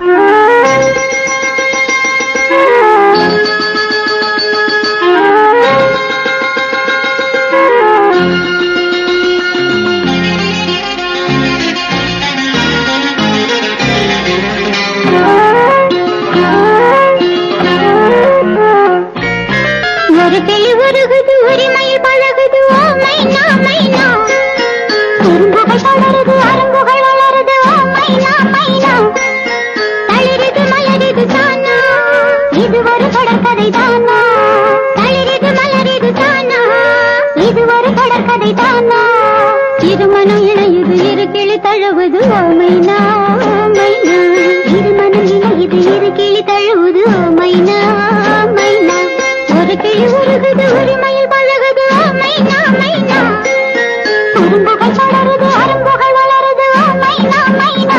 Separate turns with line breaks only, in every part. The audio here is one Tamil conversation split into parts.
Mm-hmm. தழுவது ஓமைனா ஓமைனா இது மனம் இல்லை இது இரு கிளி தழுவது ஓமைனா ஓமைனா ஒரு கிளி உருகுது ஒரு மயில் பழகுது ஓமைனா ஓமைனா குறும்புகள் வளருது அரும்புகள் வளருது ஓமைனா ஓமைனா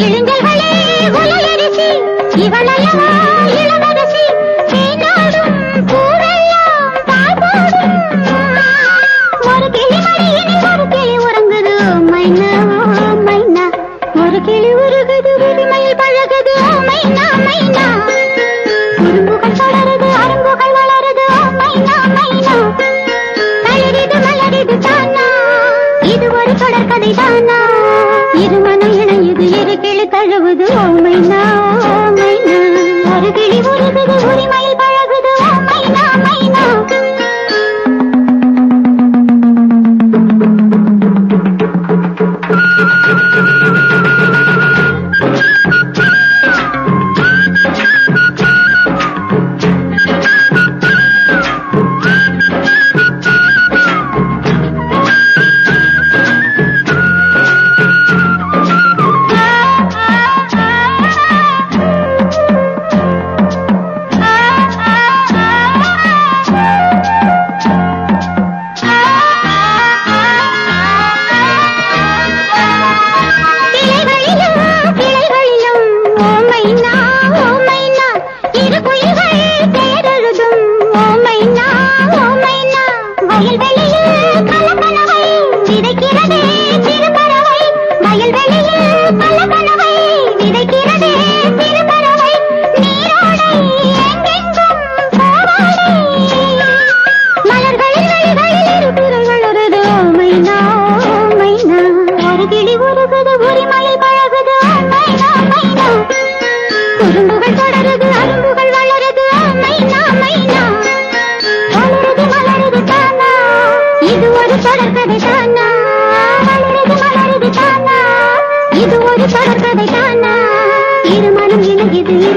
இளங்கல்களே உலகரிசி இவளல்லவா இளவ எப்போது உமை நான்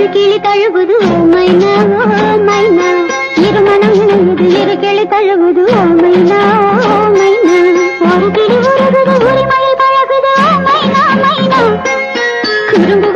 ஒரு கிளி தழுகுது ஓ மைனா ஓ மைனா. இரு மனம் இணையுது இரு கிளி தழுகுது மைனா ஓ மைனா. ஒரு கிளி உருகுது ஒரு பழகுது மைனா மைனா. குறும்பு